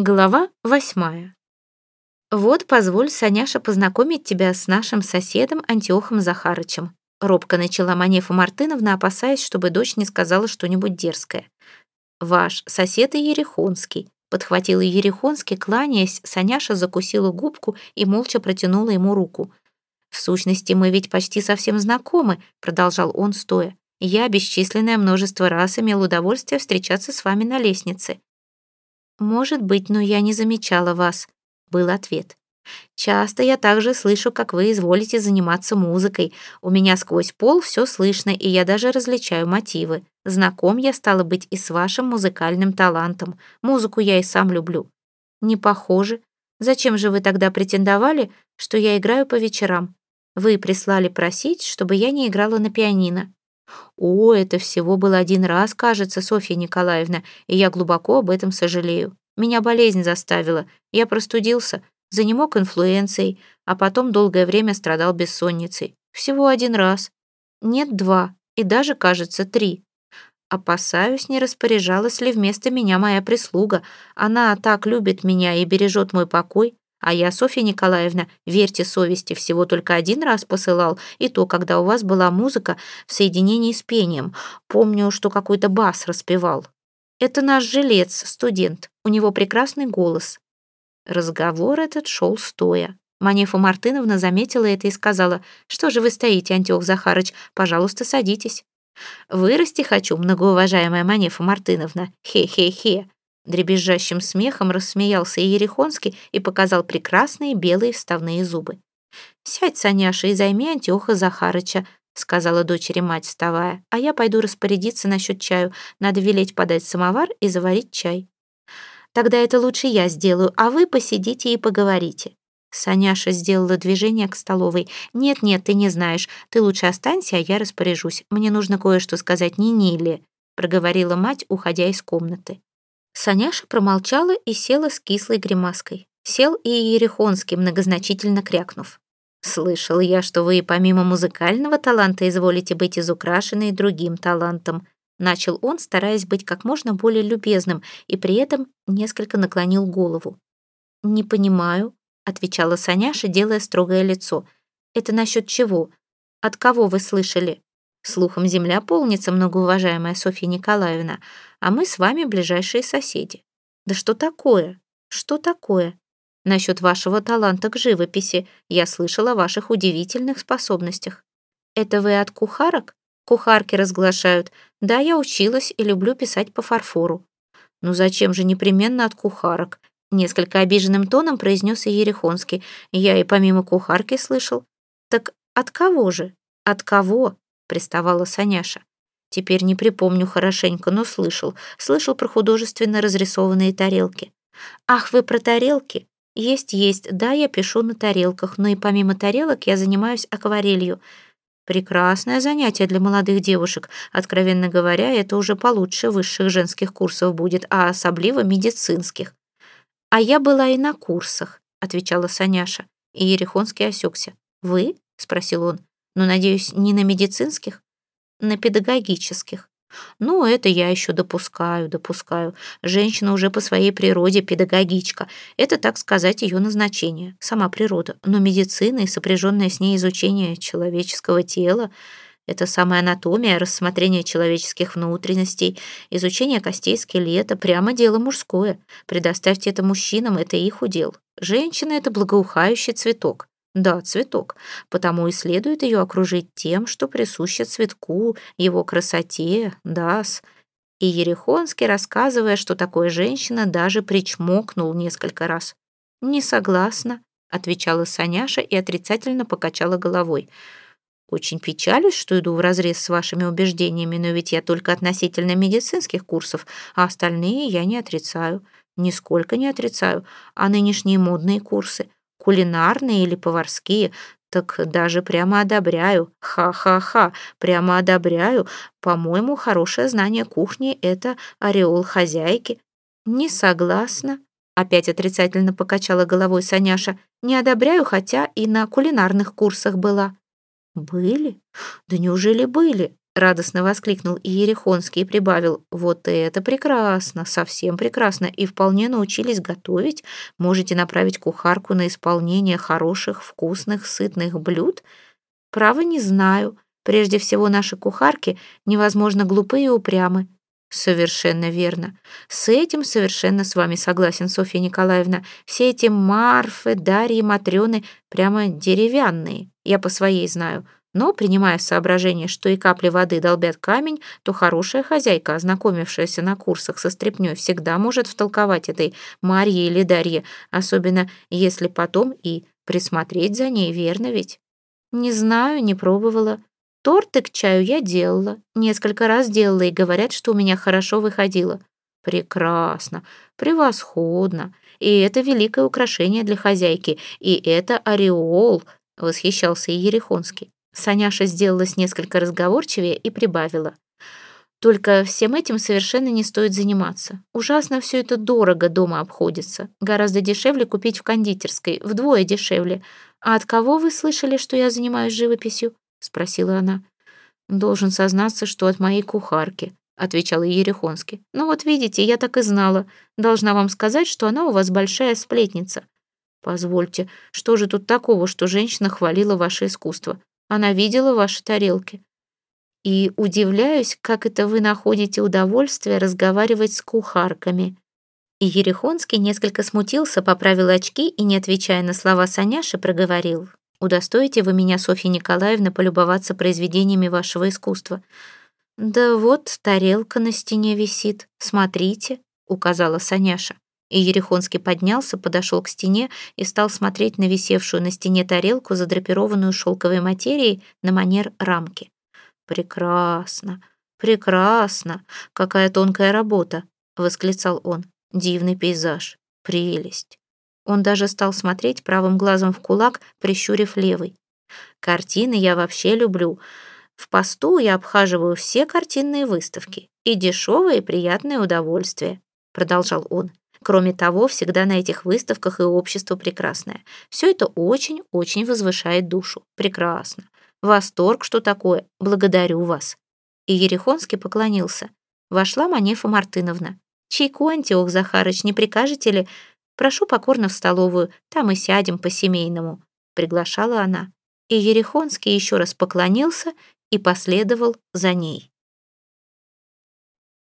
Глава восьмая. «Вот, позволь, Саняша, познакомить тебя с нашим соседом Антиохом Захарычем», робко начала Манефа Мартыновна, опасаясь, чтобы дочь не сказала что-нибудь дерзкое. «Ваш сосед и Ерехонский», подхватила Ерехонский, кланяясь, Саняша закусила губку и молча протянула ему руку. «В сущности, мы ведь почти совсем знакомы», продолжал он, стоя. «Я бесчисленное множество раз имел удовольствие встречаться с вами на лестнице. «Может быть, но я не замечала вас», — был ответ. «Часто я также слышу, как вы изволите заниматься музыкой. У меня сквозь пол все слышно, и я даже различаю мотивы. Знаком я, стала быть, и с вашим музыкальным талантом. Музыку я и сам люблю». «Не похоже. Зачем же вы тогда претендовали, что я играю по вечерам? Вы прислали просить, чтобы я не играла на пианино». О, это всего был один раз, кажется, Софья Николаевна, и я глубоко об этом сожалею. Меня болезнь заставила. Я простудился, занемог инфлюенцией, а потом долгое время страдал бессонницей. Всего один раз. Нет, два. И даже, кажется, три. Опасаюсь, не распоряжалась ли вместо меня моя прислуга. Она так любит меня и бережет мой покой. А я, Софья Николаевна, верьте совести, всего только один раз посылал, и то, когда у вас была музыка в соединении с пением. Помню, что какой-то бас распевал. Это наш жилец, студент, у него прекрасный голос. Разговор этот шел стоя. Манефа Мартыновна заметила это и сказала, «Что же вы стоите, Антиох Захарыч? Пожалуйста, садитесь». «Вырасти хочу, многоуважаемая Манефа Мартыновна. Хе-хе-хе. Дребезжащим смехом рассмеялся Ерехонский и показал прекрасные белые вставные зубы. «Сядь, Саняша, и займи Антиоха Захарыча», — сказала дочери мать, вставая. «А я пойду распорядиться насчет чаю. Надо велеть подать самовар и заварить чай». «Тогда это лучше я сделаю, а вы посидите и поговорите». Саняша сделала движение к столовой. «Нет-нет, ты не знаешь. Ты лучше останься, а я распоряжусь. Мне нужно кое-что сказать Ниниле», — проговорила мать, уходя из комнаты. Саняша промолчала и села с кислой гримаской. Сел и Ерехонский, многозначительно крякнув. «Слышал я, что вы помимо музыкального таланта изволите быть изукрашены другим талантом», начал он, стараясь быть как можно более любезным, и при этом несколько наклонил голову. «Не понимаю», — отвечала Саняша, делая строгое лицо. «Это насчет чего? От кого вы слышали?» Слухом земля полнится, многоуважаемая Софья Николаевна, а мы с вами ближайшие соседи. Да что такое? Что такое? Насчет вашего таланта к живописи я слышала о ваших удивительных способностях. Это вы от кухарок? Кухарки разглашают. Да, я училась и люблю писать по фарфору. Ну зачем же непременно от кухарок? Несколько обиженным тоном произнес и Ерехонский. Я и помимо кухарки слышал. Так от кого же? От кого? Приставала Саняша. Теперь не припомню хорошенько, но слышал. Слышал про художественно разрисованные тарелки. Ах, вы про тарелки? Есть, есть. Да, я пишу на тарелках, но и помимо тарелок я занимаюсь акварелью. Прекрасное занятие для молодых девушек. Откровенно говоря, это уже получше высших женских курсов будет, а особливо медицинских. А я была и на курсах, отвечала Саняша. И Ерехонский осекся. Вы? спросил он. Ну, надеюсь, не на медицинских? На педагогических. Ну, это я еще допускаю, допускаю. Женщина уже по своей природе педагогичка. Это, так сказать, ее назначение, сама природа. Но медицина и сопряженное с ней изучение человеческого тела — это самая анатомия, рассмотрение человеческих внутренностей, изучение костей скелета — прямо дело мужское. Предоставьте это мужчинам, это их удел. Женщина — это благоухающий цветок. Да, цветок, потому и следует ее окружить тем, что присуще цветку, его красоте, дас. И Ерехонский, рассказывая, что такое женщина, даже причмокнул несколько раз. «Не согласна», — отвечала Саняша и отрицательно покачала головой. «Очень печалюсь, что иду вразрез с вашими убеждениями, но ведь я только относительно медицинских курсов, а остальные я не отрицаю, нисколько не отрицаю, а нынешние модные курсы — кулинарные или поварские, так даже прямо одобряю. Ха-ха-ха, прямо одобряю. По-моему, хорошее знание кухни — это ореол хозяйки. Не согласна. Опять отрицательно покачала головой Саняша. Не одобряю, хотя и на кулинарных курсах была. Были? Да неужели были? Радостно воскликнул Иерихонский и прибавил, «Вот это прекрасно, совсем прекрасно, и вполне научились готовить. Можете направить кухарку на исполнение хороших, вкусных, сытных блюд? Право не знаю. Прежде всего, наши кухарки невозможно глупые и упрямы. Совершенно верно. С этим совершенно с вами согласен, Софья Николаевна. Все эти Марфы, Дарьи, Матрёны прямо деревянные. Я по своей знаю. Но, принимая в соображение, что и капли воды долбят камень, то хорошая хозяйка, ознакомившаяся на курсах со стряпнёй, всегда может втолковать этой Марье или Дарье, особенно если потом и присмотреть за ней, верно ведь? Не знаю, не пробовала. Торты к чаю я делала, несколько раз делала, и говорят, что у меня хорошо выходило. Прекрасно, превосходно. И это великое украшение для хозяйки, и это ореол, восхищался и Ерехонский. Саняша сделалась несколько разговорчивее и прибавила. Только всем этим совершенно не стоит заниматься. Ужасно все это дорого дома обходится. Гораздо дешевле купить в кондитерской, вдвое дешевле. А от кого вы слышали, что я занимаюсь живописью? — спросила она. «Должен сознаться, что от моей кухарки», — отвечала Ерехонский. «Ну вот видите, я так и знала. Должна вам сказать, что она у вас большая сплетница. Позвольте, что же тут такого, что женщина хвалила ваше искусство? Она видела ваши тарелки. И удивляюсь, как это вы находите удовольствие разговаривать с кухарками». И Ерехонский несколько смутился, поправил очки и, не отвечая на слова Саняши, проговорил. Удостоите вы меня, Софья Николаевна, полюбоваться произведениями вашего искусства. Да вот тарелка на стене висит, смотрите, указала Саняша. И Ерехонский поднялся, подошел к стене и стал смотреть на висевшую на стене тарелку, задрапированную шелковой материей на манер рамки. «Прекрасно, прекрасно! Какая тонкая работа!» — восклицал он. «Дивный пейзаж, прелесть!» Он даже стал смотреть правым глазом в кулак, прищурив левый. «Картины я вообще люблю. В посту я обхаживаю все картинные выставки. И дешевое, и приятное удовольствие», — продолжал он. «Кроме того, всегда на этих выставках и общество прекрасное. Все это очень-очень возвышает душу. Прекрасно. Восторг, что такое. Благодарю вас». И Ерехонский поклонился. Вошла Манефа Мартыновна. «Чайку, Антиох Захарыч, не прикажете ли? Прошу покорно в столовую, там и сядем по-семейному», — приглашала она. И Ерехонский еще раз поклонился и последовал за ней.